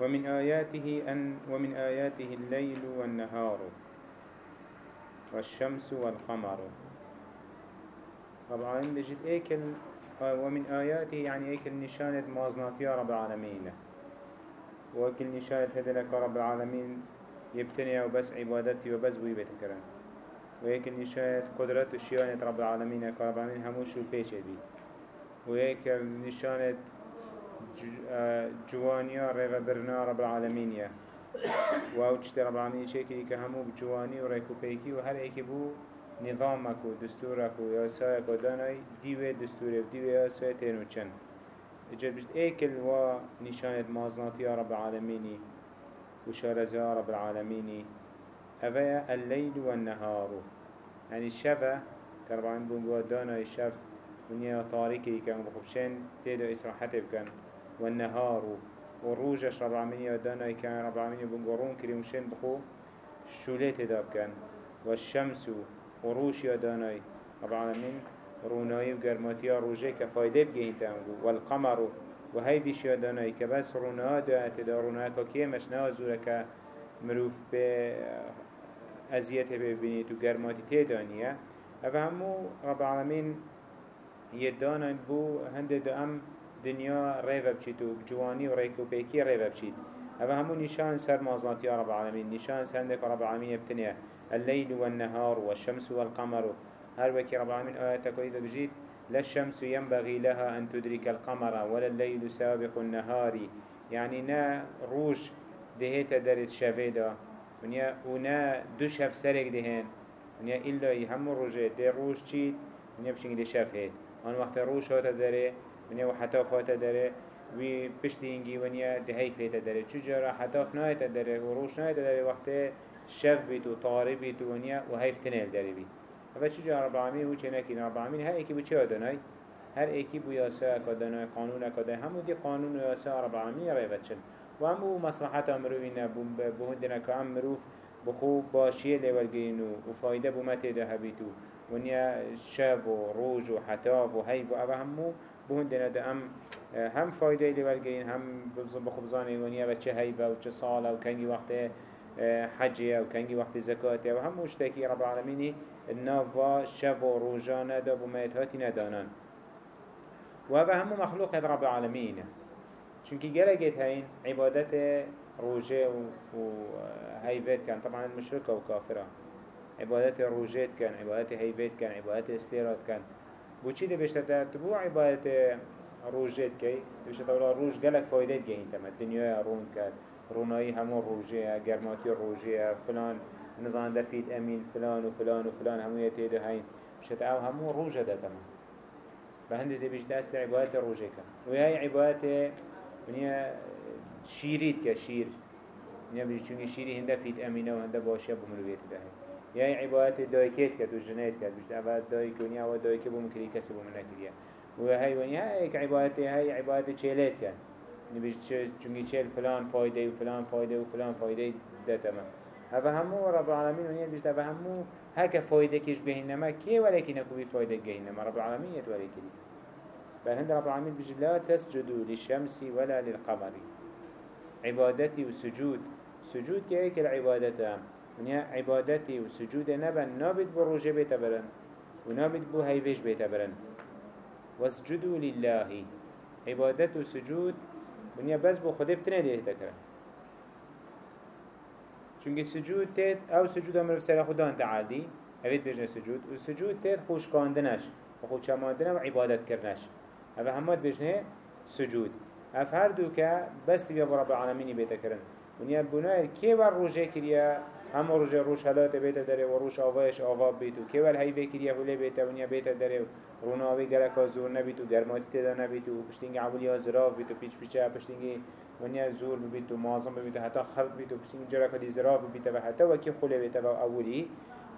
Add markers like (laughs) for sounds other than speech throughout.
ومن آياته أن ومن آياته الليل والنهار والشمس والقمر. طبعا بجد ايكل ومن آياته يعني ايكل نشانة مازناتيا رب العالمين. وكل نشانة هذا لك رب العالمين يبتني وبس عبادتي وبس بوي بتكرن ويكل نشانة قدرت وشيانة رب العالمين رب العالمين هموش البيش بي ويكل نشانة جوانيا ريغا برنا رب العالمين يا واو چشت رب العالمين چيكي که همو بجواني و ريكو بيكي و هر ايكي بو نظامك و دستورك و ياسايك و داناي ديوه دستوري و ديوه ياساي تينو چن أجل بجد ايكل و نشانت مازناتي رب العالمين و شارزي رب العالمين هذا الليل والنهار يعني الشفا كربعين بونجوا داناي شف ونيا طاريكي كان بخبشين تيدو إسراحته بكن والنهار. وروجش رب العالمين ودانا كان رب العالمين بنقرون كريمشين بخو. شوليت داب كان والشمس وروش يدانا رب العالمين روناي وقرماتيا روجي كفايدة بجين تانغو والقمر وهي فيش يدانا كبس رونا دا تدا رونا مش نازورك مروف ب أزيته ببينيت وقرماتي تدانية أفهمو رب العالمين يدانا بو. هند دا أم دنیا ریو بچید و جوانی و ریک و بیکی ریو هذا همو نشان سر مازنات يا رب العالمين نشان سندك رب العالمين يبتنيه الليل والنهار والشمس والقمر هر وكي رب العالمين آياتك وإذا بجيت لا الشمس ينبغي لها أن تدرك القمر ولا الليل سابق النهار. يعني نا روش دهيت درس شفيدا ونيا ونا دوش هف سرق دهين ونيا إلا يهم الرجاء دي روش چيت ونيا بشنگ دي شفهد آن وقت روش هاتا داره. ونیا و حتاف هاته داره وی پشت اینگی ونیا دهی فیت داره. چجورا حتاف نایت داره و روش نایت داره وقت شف بیت و طاری بیت و ونیا و هیف تنیل داره بی اما چجورا رب العالمین و چه نکی؟ رب العالمین هر ایکی بو چه آدنای؟ هر ایکی بو یاسا اکادنای قانون اکادنای همو دی قانون و یاسا رب العالمین ریوت چن. و همو مصلحت امروی نبون بهندنا که امروف بخو باشیه لیولگینو و فایده بو مته ده هبیتو. ونیا شف و روج و حتاف و هیب و اوه همو بهون دنا ده هم هم فایده لی ورگین هم بخبزان ایوانیه و چه هیبه و چه ساله و کنگی وقت حجه و کنگی وقت زکاته و هم مشتکی رب العالمینی ناوا شف و روژانه دا بومید هاتی ندانن و هذا هم مخلوق رب العالمين چونكي جلقت هين عبادت روجه و هيفت كان. طبعا المشركة وكافرة عبادت روجات كان عبادت هيفت كان عبادت استيرات كان بو چی ده بشته تبو عبادت روجت کی؟ بشته ولا روج گلک فایده گه ما دنیا رون کرد رونایی همون روجه گرماتی روجه فلان نظام دفید امین فلان و فلان و فلان همون یتیده هین. بشته أو همون روجه ده تمام بهند ده بيش دست عبادت روجه كان وهي عبادت ونيا شيريت كشير ونيا بيش چونگي شيري هنده فيت امينه وهنده باشيه بمرويت ده هين يعني عبادت دايكيت كد وجنيت كد مش عبادت دايك ونيا ودايك بوم كري كسب ومن كريا وهي ونيا هيك عبادت هاي عبادت شيلات كان نبيش چونگي شيل فلان فايدة وفلان فايدة وفلان فايدة ده تمام هذا همو رب العالمين ونيا بيش ده همو هكا فايدة كيش بهنما كي ولكن اكو بفايدة جهنما رب العالمين يتولي كري بل هند رب العالمين بيش لا تسجدوا للشمس ولا للقمر. عبادتي وسجود سجود. كيك العبادة ونیا عبادتی و سجود نبن نابد بو روژه بیتا برن و نابد بو هیوش بیتا برن واسجدو لله عبادت و سجود ونیا بس بو خوده بتنه دیه تکرن چونکه سجود تید أو سجود أمر سر خدا تعالی اوید بجنه سجود و سجود تید خوش کاندنش و خوش چماندنه و عبادت کرنش أو همات بجنه سجود اف هر دو که بس تبیا رب العالمینی بیتا کرن ونیا بنای که ور روژه کریا هم روش روش حالات بیت داره و روش آوایش آواب بیتو که ول هی وکری اوله بیت ونیا بیت داره روناوی گرک زور نبیتو گرماتی تدا نبیتو پشتینگ عولی ها زراف بیتو پیچ پیچه پشتینگ ونیا زور بیتو مازم بیتو حتی خلق بیتو پشتینگ جرک دی زراف بیتو و حتی وکی خوله بیتو و اولی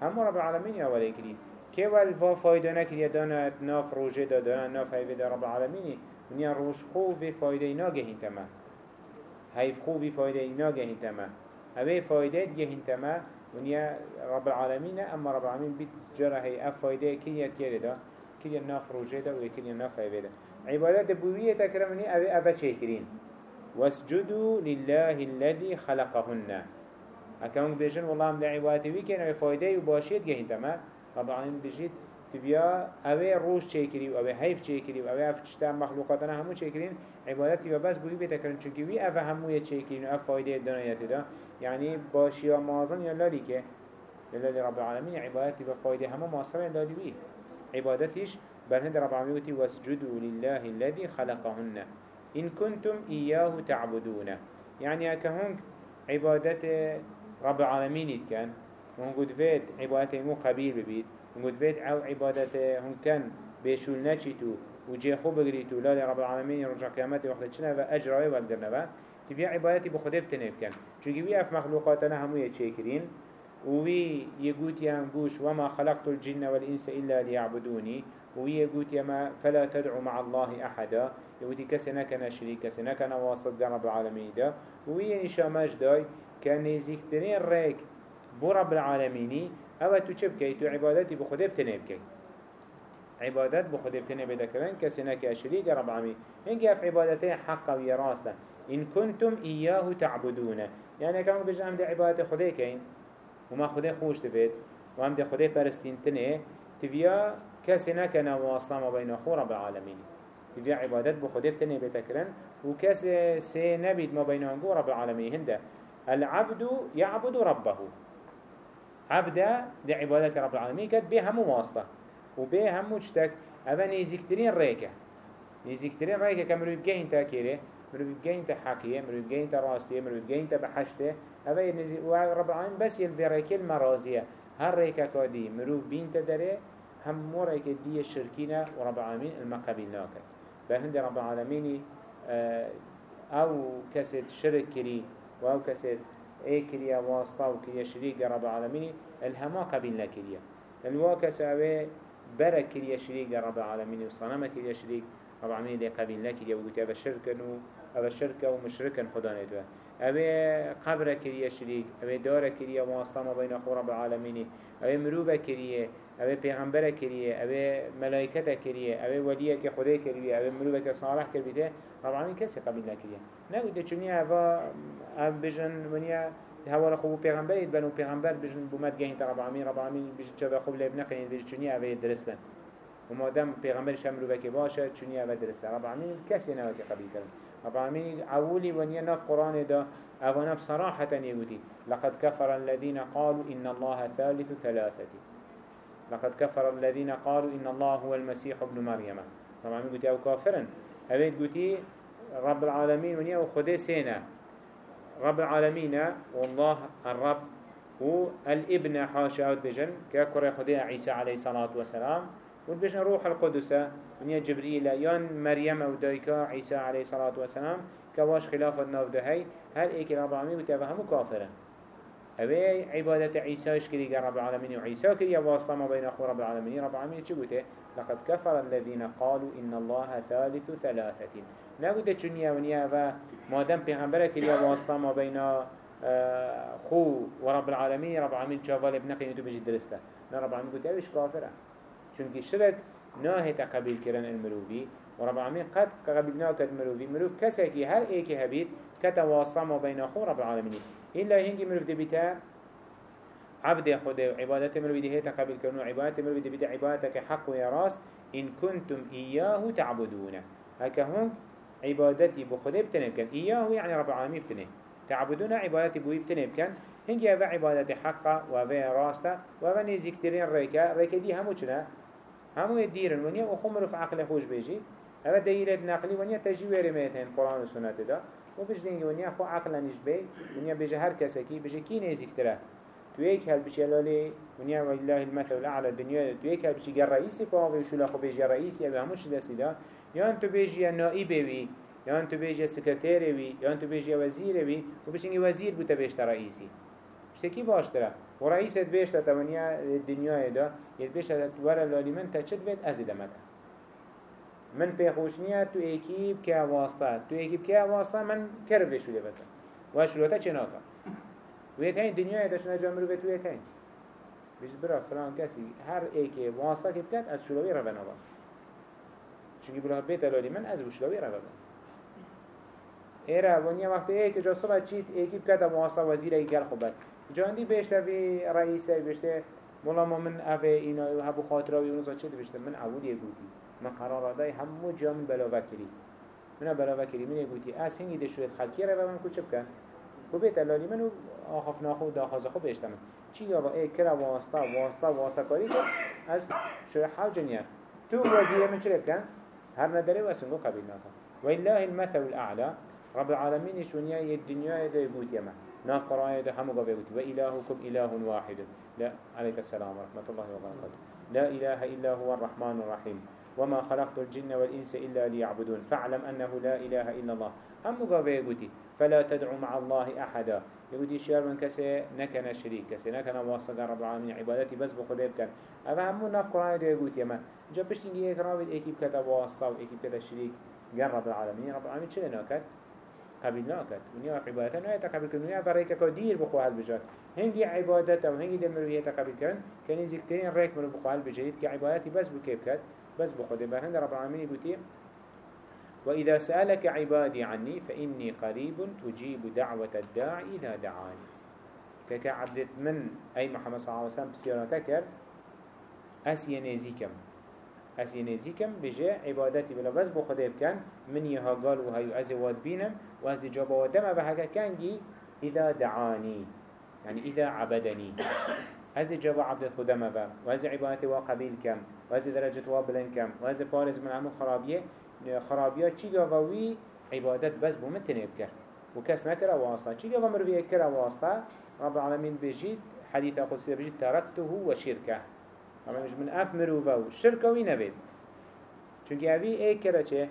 هم رب العالمین اوله کری که ول فا فایده نکری دانت ناف روژه دادن ناف هی رب العالمین ونیا روش خوف فایده ناگهین تمام هیف خوفی فایده ناگهین تمام اوه فايدات جهين تما ونيا رب العالمين اما رب العالمين بيت جرى هي اف فايده كيات كيري دا؟ كيري ناف روجه دا وكيري ناف دا. عبادات بوية تكرمني اوه اوه چه كرين واسجدوا لله الذي خلقهن. هكذا بيجن والله هم لعبادتي ويكين وفايده وباشيت جهين تمام رب العالمين بجيت تبيا اوه روش چه و اوه حیف چه و اوه اف چشتر مخلوقاتنا همو کری عبادتی و بس بیتا کرن. چونکه وی اوه همو یه چه کری و اف باشی و مازن یا لالی که لله رب العالمين عبادتي بفايدة همو ماصرة لالی بی. عبادتش برهند رب العالمين واسجدوا لله الذي خلقهن. إن كنتم إياه تعبدون يعني هكهونك عبادت رب العالمين كان ونقول فيت عبادته مو قبيل ببيت ونقول فيت عو عبادته هم كان بيشول نشيتو وجي خو بقريتو لا رب العالمين رجع قيامته وقت تشنا فأجرى والدرنا تفيا عبادتي بخده بتنب كان چونكي وي اف مخلوقاتنا همو يتشيكرين ووي يقول يا بوش وما خلقت الجن والإنس إلا ليعبدوني ووي يقول يا ما فلا تدعو مع الله أحدا. يقول كسنا كان شريك كسنا كان واصل رب العالمين ده ووي نشامش داي كان يزيكترين ريك بو رب العالمين أو تو چه بکی؟ تو عبادتی بخوده بتنه بکی عبادت بخوده بتنه کرن کسی نکه شریک رب العالمین. هنگی اف عبادته حق و راسته إن كنتم إياه تعبدون. يعني كانوا بيجي عم دي عبادة خده كين وما خده خوش دبيت وهم دي خده پرستين تنه تفيا كسي نكنا واصلا ما بين أخو رب العالمين. تفيا عبادت بخده بتنه بتكرن وكسي سي نبيد ما بين أخو رب العالمين هنده العبد يعبد ربه. عبدا دي عبادة رب العالمين كد بيه همو واسطة وبيه همو جتك اوه نيزيكترين ريكا نيزيكترين ريكا كمرو بجين تاكيري مرو بجين تحقية مرو بجين تراستية مرو بجين تبحشته اوه ينزي ورب العالمين بس يلفي ريكا المرازية هر ريكا كادي مرو بين تدري هم ريكا دي الشركينة ورب العالمين المقابل ناكد بهند رب العالمين أو كسد شرك كري أو كسد اي كريا واسطة وكريا شريك رب العالمين الهما قبل نكريا الواقع سوى برا كريا شريك رب العالمين وصنم كريا شريك رب العالمين دي قبل نكريا وقلت هذا شركا هذا شركة ومشركا خدا نتوى أبي قبر كريا شريك أبي دار كريا واسطة ما بين أخو رب العالمين أبي مروفة كريا أبي پیغمبر كريا أبي ملائكة كريا أبي وليه كخدا كريا أبي مروفة كصالح كريا رب العالمين كسي قبل نكريا نقول ده چونيا هوا ام بجن ونيا هوا خو پیغمبر بنو پیغمبر بجن بومد گهین تا رب العالمین رب العالمین بجن چه خوب لب نقین بجن چونی اوه درستن و مادم پیغمبر شمرو وکی باشه چونی اوه درستن رب العالمین کسی نوکی قبیل کرد. رب العالمین اولی ونیا نف قرآن دا اونا بصراحة يقولي لقد كفر الذين قالوا إن الله ثالث ثلاثة لقد كفر الذين قالوا إن الله هو المسيح ابن مريم. رب العالمين قلت أو كافرا أبيت قلت رب العالمين ونيا وخده سينا. رب العالمين والله الرب والابن حاشا بجن. كأكره خديها عيسى عليه الصلاة والسلام. والبجن روح القدس. من جبريل يان مريم أو دايكا عيسى عليه الصلاة والسلام كواش خلاف الناف دهي هل إيك رب العالمين وتفهم كافرا؟ أبي عبادة عيسى يشكري رب العالمين وعيسى كري واسطة ما بين أخو رب العالمين. رب العالمين شو لقد كفر الذين قالوا إن الله ثالث ثلاثة. نقول چونيا ونيا و مادام پیغمبر كليا واسطة ما بين آه، خو ورب العالمين رب العالمين شافال ابنك ينتو بجي درسته. رب العالمين قلت اوش كافرة چونك الشرك ناهي تقبيل كرن المروفي ورب العالمين قد قبلناه كد مروفي مروف كسكي هر ايكي هبيت كتواصل ما بين خو رب العالمين إلا هنجي مروف دبيتا عبد خده عبادت مروفي دي هي تقبل كرنو عبادت مروفي دبيتا عبادتك حق ويا راس إن كنتم إياه تعبدون. هكا هنك عبادتي بخده بتنب كان إياه يعني رب العالمين بتنب تعبدون عبادتي بوي بتنب كان هنجي هذا عبادتي حقا وهذا راستا وهذا نزيكترين ريكا ريكا دي همو چنا همو يديرن ونيا وخمرو في عقل خوش بيجي هذا دليل نقلي ونيا تجي ورميتين قرآن وسنة دا. وبش دينجي ونيا خو عقلا نجبي ونيا بيجي هر كسكي بيجي كي نزيكتره تويك هل بشي لالي ونيا والله المثل الأعلى الدنيا تويك هل بشي جر رئيسي باوي وشو لاخو بيجي رئيسي أبي هموش دسي دا. يان تو بيجي نائبه وي يان تو بيجي سكرتير وي يان تو بيجي وزير وي وبشنجي وزير بوتا بيشتا رئيسي شتكي باشترا ورئيسة بيشتا تمانيا الدنيا دا يتبيشتا ورا لالي من تشد بيت أزيد متا من بيخوشنيا تو ايكيب كا واسطة تو ايكيب كا واسطة من كرفه شو لبتا وشلوتا چناكا؟ ويت هين دنيا دا شنا جامرو بيت ويت هين بيش برا فلان كسي هر ايكي واسطة كبكت از شلوي رفنا با چونكي بلها بيت لالي من از بشلوي رفنا ایره ونیا وقت ای که جا صبح چیت ایکی بکتا مواسا وزیر ای گل خوبت. جاندی بیشتر وی رئیسه بیشتر مولا ما من اوه اینا و هبو خاطراوی اونوزا چه بیشتر من اول یه گوتی من قرار دای همو جا من بلاوه کری من بلاوه کری من یه گوتی از هنگی ده شوید خلکی رو من کچه بکن. کو بیت الالی منو آخف ناخو داخوز خو بیشتم چی یا با ای کرا واسطه واسطه واسطه کاری که از شوی حال جنیا تو وزیر من چه بکن؟ هر نداره و سنگو قبیل ناکن. والله المثل الأعلى رب العالمين شونيا الدنيا يدي بوت يما ناف قرآن يدي همو قبي بوت وإلهكم إله واحد. لا عليك السلام ورحمة الله وبركاته. لا إله إلا هو الرحمن الرحيم. وما خلقت الجن والإنس إلا ليعبدون. فاعلم أنه لا إله إلا الله. همو قبي بوتي فلا تدعو مع الله أحدا. يقول شير من كسي نكنا شريك. كسي نكنا واصل رب العالمين. عبادتي بس بخده بكن أفا همو ناف قرآن يدي يقول يما جا بشتنجي ايك رابط ايكي بكتا واسطة وايكي بكتا شريك. قال رب العالمين. رب العالمين چه ناكت قبيل ناكت ونيا في عبادته نايا تقبل كن ونيا فريكا كدير بخو هل بجات. هنگي عبادته وهنگي دمروية تقبل كن كان زكترين ريك من بخو هل بجات كعبادتي بس بكيف كت بس بخو دي برهند رب العالمين يقول وإذا سألك عبادي عني فإني قريب أجيب دعوة الداع إذا دعاني كك من أي محمد صلى الله عليه وسلم بسيارتك أسي نزيكم أسي نزيكم بجي عبادتي بلا بس بو خده بكن من يها قال وهيو أزي واد بينم وأزي جابا ودم بحكا كانجي إذا دعاني يعني إذا عبدني أزي جابا عبد خدمه با وأزي عبادتي وقبيل كم وأزي درجة وابلن كم وأزي بارز من عمو خرابيه خرابيه چي قاوي عبادت بس بو من تنب كر وكس نكر واسطة. چي قاوة مروي كر واسطة؟ رب العالمين بيجيد حديث قدسي بيجيد تركته وشركه اما مش من اف مروفه و شركه وي نبيد چونك اوي اي كرا چه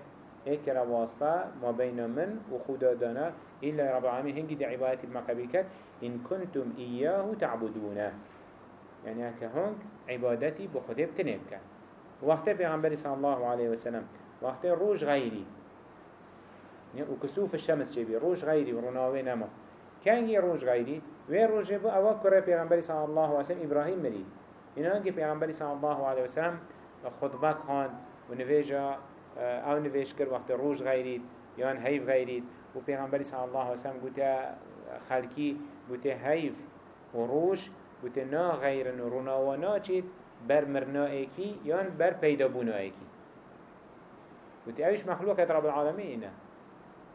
اي كرا واسطة ما بين من و خدا دانا إلا رب العالمين هنگي دي عبادتي المقابل إن كنتم إياه تعبدونه. يعني هكا هنگ عبادتي بخده بتنب كان وقت پیغمبر صلى الله عليه وسلم وقت روش غيري وكسوف الشمس چه بي روش غيري ورناوه نما كان روش غيري وين روش بو اوا كره پیغمبر صلى الله عليه وسلم إبراهيم مريد اینا که پیامبری صلی الله علیه و سلم خطبه خواند و نویجا آه، أو نویش کرد وقت روز غیرید یا هیف غیرید. و پیامبری صلی الله علیه و سلم گوته خلکی گوته هیف و روش گوته نا غیرن و رونا و ناچید بر مرنا ایکی یا بر پیدا بونا ایکی. گوته اوش مخلوقات رب العالمین اینا.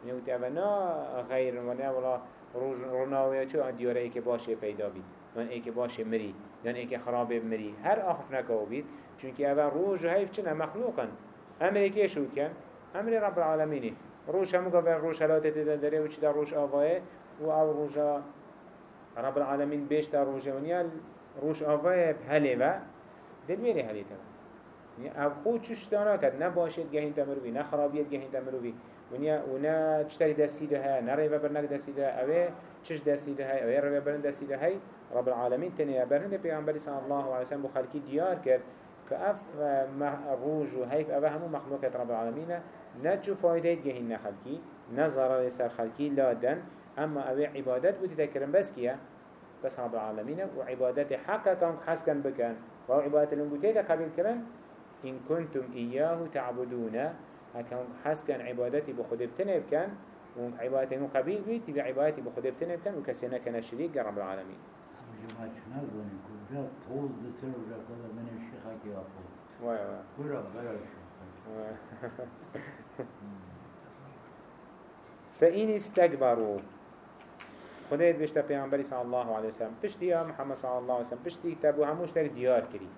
یعنی گوته اوه نا غیرن و نه ولا رونا و چو دیاره ای که باشه پیدا بید. من ای که باشه مری. ای که خرابه مری هر آخف نکاو بید چونکه اول روز و حیف چنه؟ مخلوقن أمر که شود کن أمر رب العالمینی. روش همو گفت روش حلاته تیده داره و چی در روش آواه؟ و آو روش رب العالمین بیش در روش ونیا روش آواه هلی و دلویری هلی تبا أو خود چوش دانا کد نه باشد گهین تمروی نه خرابیت گهین تمروی ونیا ونا چتری دستی ده ها نه ریو برنگ دستی ده اوه چش دستی ده ها اوه ریو برن دستی ده های رب العالمین تنیا برهنده پیغمبری صلی الله علیه وسلم بخلکی دیار کرد که اف روج و حیف اوه همو رب العالمین نه چو فایده گهین نخلکی نه ضرر سر خلکی لادن اما اوه عبادت بودی تکرم بس کیا بس رب العالمين وعبادات حقا كان حسكن بكن وعبادات المبوتية قبل كرن إن كنتم إياه تعبدون. هكا حسكن عبادتي بخده بتنب كان وعبادتي قبيل بيت عبادتي بخده بتنب كان وكسينا كان الشريك رب العالمين (laughs) فإن استكبروا خدایت بشتا پیامبری صلی الله علیه وسلم پشتی یا محمد صلی الله علیه وسلم پشتی تبو هموش تک دیار کری.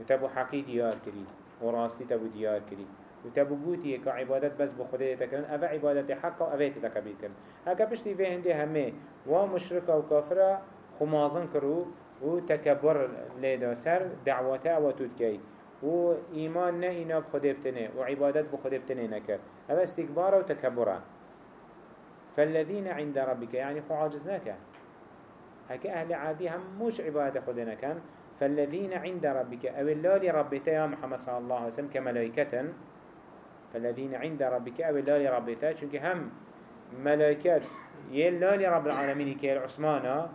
و تبو حقی دیار کری. و راستی تبو دیار کری. و تبو بوتی که عبادت بس بخدای تکرن اوه عبادت حق و اوه تتکبیر کرن هکا پشتی فی هنده همه و مشرک و کافره خمازن کرو و تکبر لیدا سر دعوته و تودکی و ایمان نه اینا بخده بتنه و عبادت بخده بتنه نکر اوه استکبار و تکبره فالذين عند ربك يعني خو عاجزناك هكا أهل عادي هم مش عبادة خدنا كان فالذين عند ربك أو اللالي ربك يا محمد صلى الله عليه وسلم كملائكة فالذين عند ربك أو اللالي ربك چونك هم ملائكات يلالي رب العالمين كي العثمانة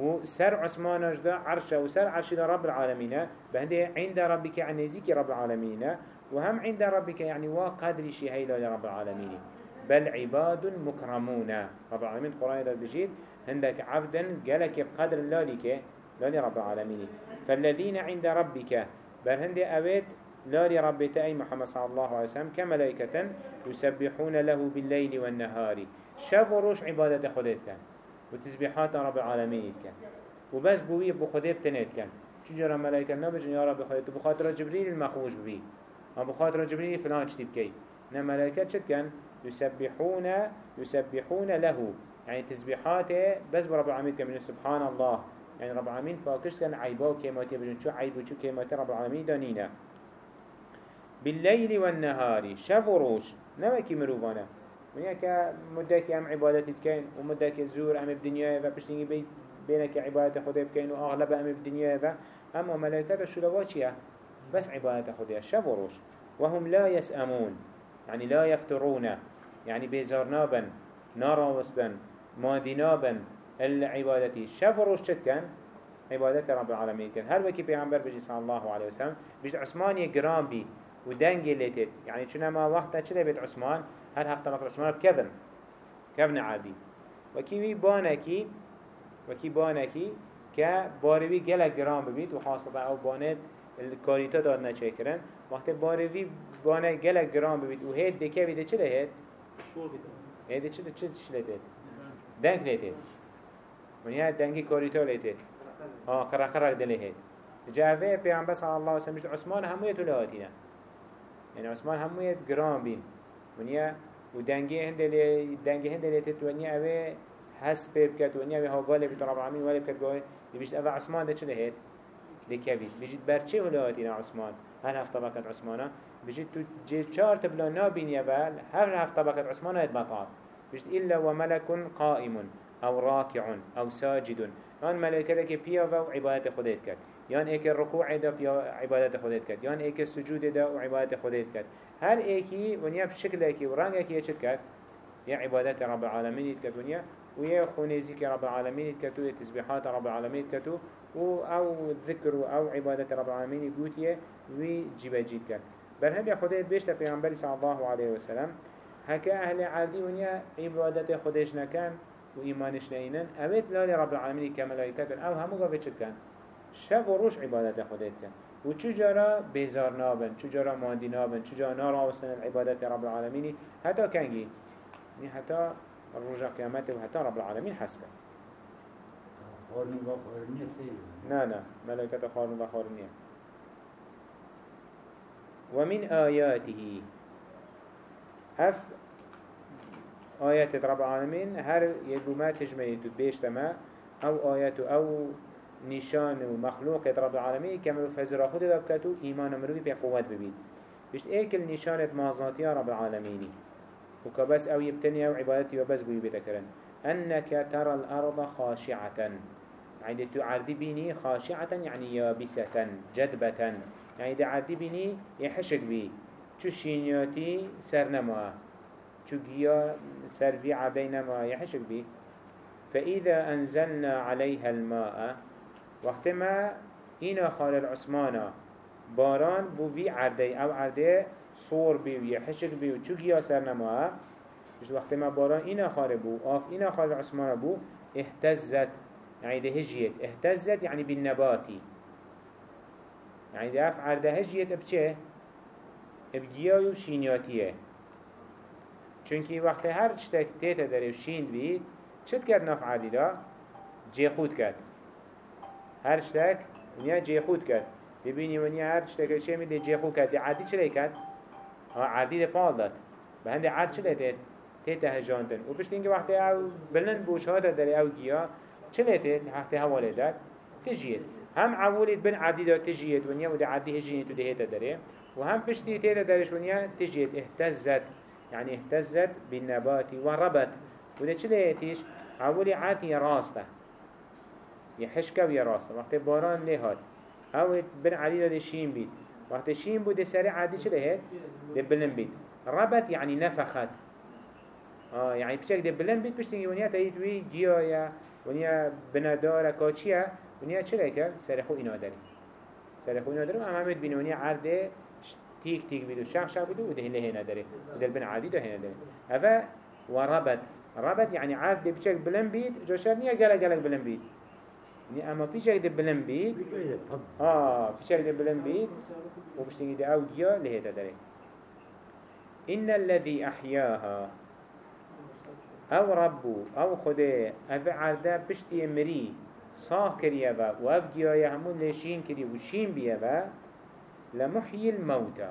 وسر عثمان جدا عرشه وسر عرش رب العالمين بهندي عند ربك عن نزيك رب العالمين وهم عند ربك يعني وقدر شيء هيلا رب العالمين. بل عباد مكرمون. رب العالمين قرآن داد بجيد هندك عبدا قالك بقدر الله لك لالي رب العالمين. فالذين عند ربك بل هندي أبيت لالي ربك أي محمد صلى الله عليه وسلم كملائكة يسبحون له بالليل والنهار. شافوا روش عبادة خديت كان وتسبيحات رب العالمين كان وبس بوي بخديت تنيت كان چجورا ملائكة نبجن يا رب خديت بخاطر جبريل المخوش بي أبو خاطر جبريل فلان شتيب كي. نا ملائكة شد كان يسبحون يسبحون له. يعني تسبيحاته بس برب العالمين كمن. سبحان الله. يعني رب العالمين فاكش كان عيبا وكيماتي بجن. شو عيب وشو كيماتي رب العالمين دانينا بالليل والنهار شف وروش نوكي مروفانا من يكا مدك ام عبادتي تكين ومدك زور ام الدنيا وبشتيني بي بينك عبادة خدي بكين واغلب ام الدنيا اما ملائكة الشلوات بس عبادة خدي شف وروش وهم لا يسأمون يعني لا يفترون يعني بيزارنابا نارا وستن مادينابا العبادتي شف وروش چد كان عبادت رب العالمين كان هل وكي پیغمبر بجي صلى الله عليه وسلم بجد عثمان يقرام بي ودنگي لتت يعني چون ما وقتا چلي بيت عثمان هل هفته مقر عثمان بكذن كذن عادي. وكي بانكي وكي بانكي كباروي گلک گرام ببید و خاصة أو بانت الكاريتا داد نچه کرن وقت باروي بانه گلک گرام ببید و هید دکه بیده. چه هید؟ هید چه چه چه لتت؟ دنگ لتت ونیا دنگی کاریتا لتت ها قرق قرق دلی هید جاوه پیامبر صلی الله علیه و سلم عثمان همویت ولاتینا يعني عثمان همویت گرام بین. ونیا و دنگی هندلی دنگی هندلی تت ونیا اوه حس بيب كات ونیا اوه هاگاله بیت رب العالمین ولی بکت گوه دیشت اوه عثمان ده چه هید؟ لكبيد بيجيت برچه ولاتينا عثمان؟ هل هفت طبقة عثمانه بيجيت تو جي چار تبلا نابين يبال هل هفت طبقة عثمانه يتبطات بيجيت إلا وملك قائم أو راكع أو ساجد يان ملائكة لك بيا وعبادة خديت كات يان ايك الركوع دا بيا عبادة خديت كات يان ايك السجود دا وعبادة خديت كات هر ايكي ونيا بشكل ايكي ورانگ ايكي يشت كات يا عبادة رب العالمين يتكت ونيا ويا خونيزيك رب العالمين يتكتو يا تسبيحات رب العالمين يتكتو و أو ذكر أو عبادة رب العالمين يقوتيه وي جيبا جيد كات بل هل خديت بيشتا پیغمبر صلى الله عليه وسلم هكا أهل عادي ونيا عبادة خديش نكان و إيمانش نينن أبيت لا رب العالمين كملائكة أو همو قفت شد كان شف و روش عبادت خودت كان و چجارا بيزار نابن چجارا ماندي نابن چجارا نارا وسن العبادت رب العالمين حتى كنجي يعني حتى الرجع قيامته وحتى رب العالمين حسكا خارن و سيد نا نا ملائكة خارن و خارنية ومن آياته هف آيات رب العالمين هر يدو ما تجمعي تبيشتما أو آيات أو نشان ومخلوق رب العالمين كما فزر خود دبكتو إيمان مروي بقوة ببين بشت ايكل نشانة مازاتيا رب العالمين وكبس أو يبتني أو عبادتي وبس بي بتكرن أنك ترى الأرض خاشعة يعني تعرضي بيني خاشعة يعني يابسة جدبة يعني تعرضي بيني يحشك بي تشينياتي سرنما چوگیا سروی عبین ما يحشك بي فإذا أنزلنا عليها الماء وقتی ما اینا خان عثمانا باران بو وی عرده او عرده صور بی و یه حشک بی و چو گیا سر نما؟ وقتی ما باران اینا خاره بو آف اینا خان العثمانا بو اهتزت يعني ده هجيت اهتزت يعني بالنباتي یعنی ده عدههجیت یعنی یعنی اب چه؟ اب بگیای و شینیاتیه. چونکی وقتی هر چتک تیتا داری و شیند بید چت کرد نفع عدیدا جه خود کرد. هر چتک ونیا جی خود کرد. ببینی ونیا هر چتک چه میده جی خود کرد عادی چلی کرد؟ عادی ده پال داد به هنده عاد چلی تید؟ تیتا هجاندن و پشت اینکه وقتی أو بلند بوش ها داره أو گیا چلی تید؟ وقتی حواله داد؟ تجید هم عولید بن عادی دا تجید ونیا و ده عادی هجینی تو دهیتا داره و هم پشتی تیتا دارش ونیا تجید اهتزت. يعني اهتزت بالنبات وربت وده چه ليتيش اولي عاتي راسته يحشكه ويا راسته وقت باران لهاد أو بن علي ده شين بيت وقت شين بود سريع عادي چه لهاد ده بلن بيت ربت يعني نفخت. آه يعني بشك ده بلن بيت بشتنگي ونيا تايد وي جيايا ونيا بنادارة كاچيا ونيا چه لكل سرخو اينا داري سرخو اينا داري و هم همت بين ونيا عرده تيك تيك بيدو شاق شاق بيدو وده هنا هنا داره. وده البن عادي ده هنا داره. هفا وربت ربت يعني عرض دي بيشك بلن بيت جاشر نيا قلق قلق بلن بيت يعني اما بيشك دي بلن بيت بقية طب آه بيشك دي بلن بيت وبشتنجي دي أو ديا لهيدا داري إن الذي أحياها أو ربو أو خده اف عرده بشتي مري صاح كريه با و اف گیاه همون لشین کری و شین بیه با لمحيي الموتى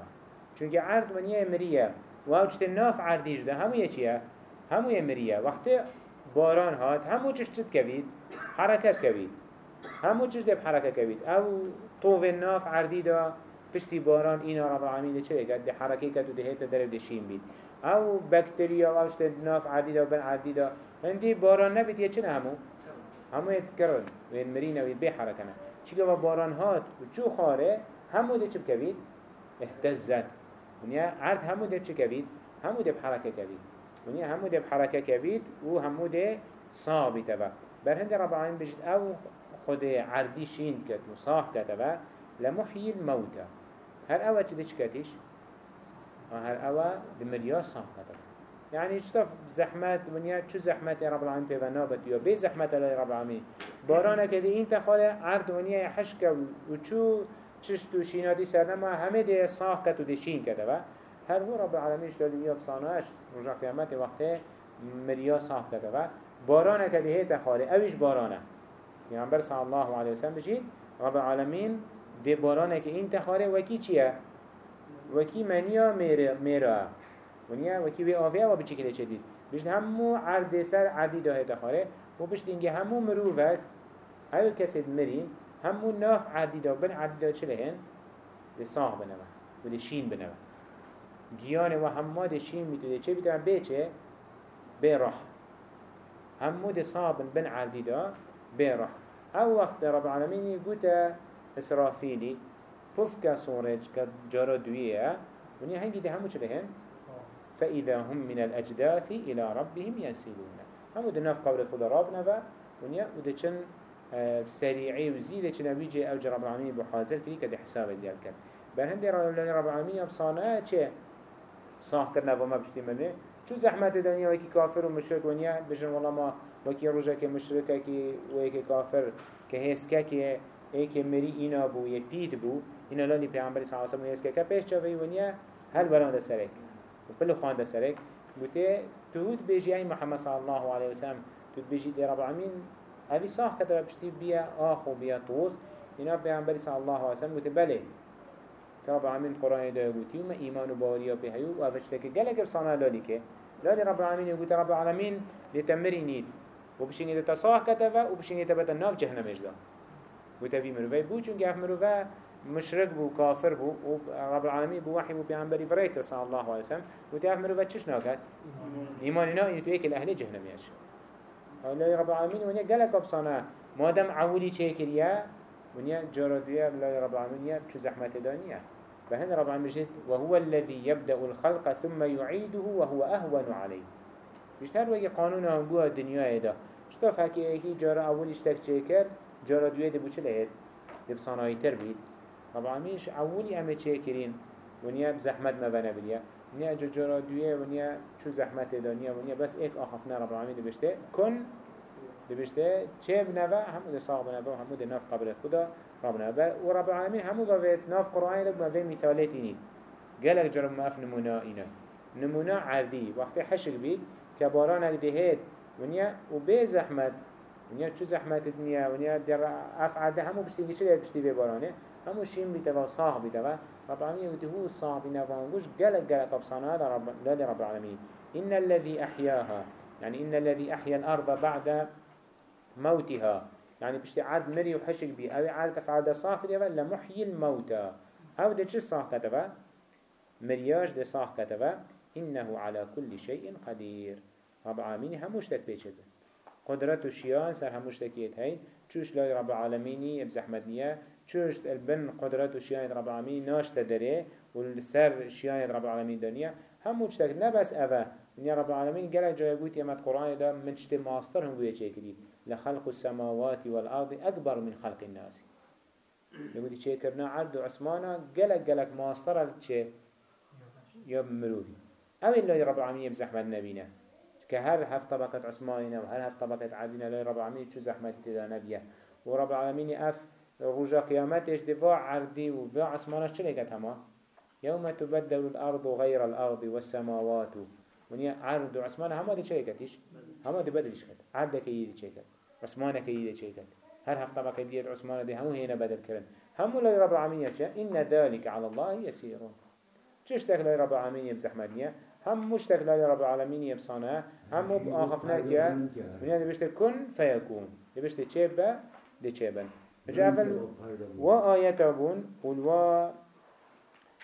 چونك عرض ونيا مريه و أو چت ناف عردیش ده همو چیه؟ همو یه مریه وقتی باران هات همو چش چت کوید؟ حرکت کوید همو چش دب حرکت کوید او طوف ناف عردی ده پشتی باران اینا رب العالمین چه کرد ده حرکت کرد و ده هیت در دشین بید. او بکتریا و اوشت ناف عدیدا و بن عدیدا هندی باران نبید. یه چنه همو؟ همو يتكرر وين مرينا ويد بي حركنا چيكا باران هات و چو خاره همو ده چه بكبيد اهتزت. ونيا عرض همو ده چه كبيد همو ده بحركة كبيد ونيا همو ده بحركة كبيد و همو ده صابي تبا برهند رب العالمين بجد. او خود عردی شین کرد مصاح و لمحی الموتا هر اوه چه دیش كتش هر اوه دمريا صاح یعنی يعني شتف زحمت منیا؟ چه زحمت رب العالمين پیونا بد یا بی زحمت علی رب العالمين بارانه که این تخاله عرد ونیا حشک و چو چشت و شیناتی سرنما همه دی صاح کت و دشین کده و هر هو رب العالمینش داد یا بسانهش رجا قیامت وقتی مریا صاح کده و بارانه که هی تخاله اویش بارانه. پیامبر صلی الله علیه وسلم بجید رب العالمین ده بارانه که این تخاره وکی چیه؟ وکی منیا میره ونیا وکی به آفیه و بچی کلی چدید؟ بشت همو عرد سر عردی داه تخاره و بشت اینگه همو مروفت هر کسی مرین همو ناف عردی دا بن عردی دا چه لهن؟ ده صاح بنوه و ده شین بنوه. گیانه و همه ده شین می‌تونه چه بیتونه؟ به؟ به رح همو ده صاح بن عردی دا به رح أو وقت رب العالمين قلت اسرافيلي پفك صورج كجارة دوية ونیا هنگی ده همو چه لهن؟ فإذا هم من الأجداث إلى ربهم ينسلون هم ده نف قبل خدا رابنا و ونيا وده چن آه، سريعي وزيلة چن ويجي أوج رب العالمين بحاضر كري كده حساب ديال كان بهند رب العالمين بصانع چه صاح کرنا و ما بشتی منه چو زحمت دنیا وکی کافر و مشرک ونیا بجن والله ما وکی روزه که مشرکه که و یکی کافر که هسکه که ایک مری اینا بو پید بو. اینا لالی پیامبری صلی الله علیه و سلم هسکه که پیش چاوی ونیا هل برانده سرک. وكل خانده سرك بوتي تهود بيجي أي محمد صلى الله عليه وسلم تهود بيجي دي رب العالمين هذه صح كتب بشتي بيا آخو بيا طوس هنا بيعنبري صلى الله عليه وسلم بوتي بلي رب العالمين قرآن دا يقولي وما إيمان وباوريا بهيو وافشتك قلق بصانا لاليك لالي رب العالمين يقول رب العالمين لتمري نيد وبشيني تصاح كتب وبشيني تبت الناف جهنم اجدا. وتفي مروفي بو چونك اف مروفي مشرك بو كافر بو رب العالمين بو وحي بو بيعنبري فريك صلى الله عليه وسلم. وتعرف مروفة چش ناكت إيماننا إنه تو إيك الأهل جهنم يش الله رب العالمين ونيا قالك بصانا ما دام عولي چه كريا ونيا جاروديا الله رب العالمين يا شو زحمة دانية فهنا رب العالمين وهو الذي يبدأ الخلق ثم يعيده وهو أهون عليه مش هر وقت قانون هم بوا الدنيا شتاف هکی ایکی جارا اول تک چه کرد جارا دویه دبو چه لید دب صنایع تر بید. طبعا میش اولی امه چه کرین ونیا زحمت مبنه بلیا ونیا جارا دویه ونیا چو زحمت دانیا ونیا بس ایک آخفنا رب العالمین دبشته. کن دبشته چه بنوا همو ده صاغ بنوا همو ده ناف قبل خدا رب بنوا و رب العالمین همو ده ناف قرآن لگ في مثاله تینید گلک جارا مف نمونا اینا نمونا عردی وقتی حشق بید که باران دهید دهيت ونيا وبي زحمت ونيا شو زحمت الدنيا؟ ونيا در أفعال ده همو بشتي نشري بشتي ببارانه همو شين بيتوا صاح بيتوا رب العالمين يقول هو صاح بنفانقوش قلق قلق بصانا لرب, لرب العالمين. إن الذي أحياها يعني إن الذي أحيا الأرض بعد موتها. يعني بشتي عاد مري وحشك بي. أو عاد تفعل ده صاح كتبا لمحيي الموتى. أو ده چه صاح كتبا مرياج ده صاح كتبا إنه على كل شيء قدير. رب العالمين هموش تك بيشد قدرت الشيان سر هموش تكيت هاي چوش لا رب العالمين بزحمت نية چوش البن قدرت و شیان رب العالمین ناشت داره و سر شیان رب العالمین دنیا. همو چتک نبس اوه. ونیا رب العالمین گلک جای گوت یمت قرآن دا من چت ماستر هم گویه چه کرید لخلق السماوات والأرض أكبر من خلق الناس. لقد چه کرنا عرض و عثمانا گلک گلک ماستر چه؟ یا مروفی اوه الله رب العالمین بزحمت نبینه كهر هف طبقة عثمانينا وهر هف طبقة عادينا لي رب العالمين شو زحمتي تدا نبيه ورب العالمين اف رجا قيامتش دفاع عردي وفاع عثمانش چلي هما يوم تبدل الأرض غير الأرض والسماوات ونيا عرض عثمان هما دي چلي كتش هما دي بدلش كت عردك يدي چلي كت عثمانك يدي چلي كت هر هف طبقة ديت عثمان دي همو هنا بدل كرن همو لي رب العالمين يشاء إن ذلك على الله يسير چشتك لي رب العالمين يبزحمدنيا هم مشتك لي رب العالمين يبصانا هم آخفنا كيا من يعني بيشت كن فيكون بيشت تشيبا دي تشيبا جافل وآيات بون قل و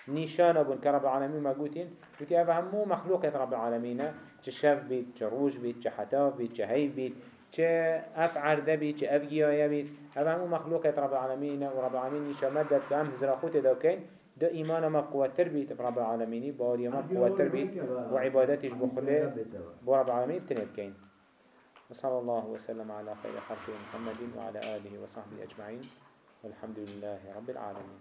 نشان بون كرب العالمين ما قوتين قوتي هذا همو مخلوقات رب العالمين تشاف بيت تروج بيت تحتاف بيت تهيب بيت اف عرده چه اف گیایه بید. هذا همو مخلوقات رب العالمين ورب العالمين نشان مدد كام هزراخوت دو دو إيمان ما قوة تربيت برب العالمين باري ما قوة تربيت وعبادتش بخله برب العالمين تنب كين وصلى الله وسلم على خير خلق محمد وعلى آله وصحبه أجمعين والحمد لله رب العالمين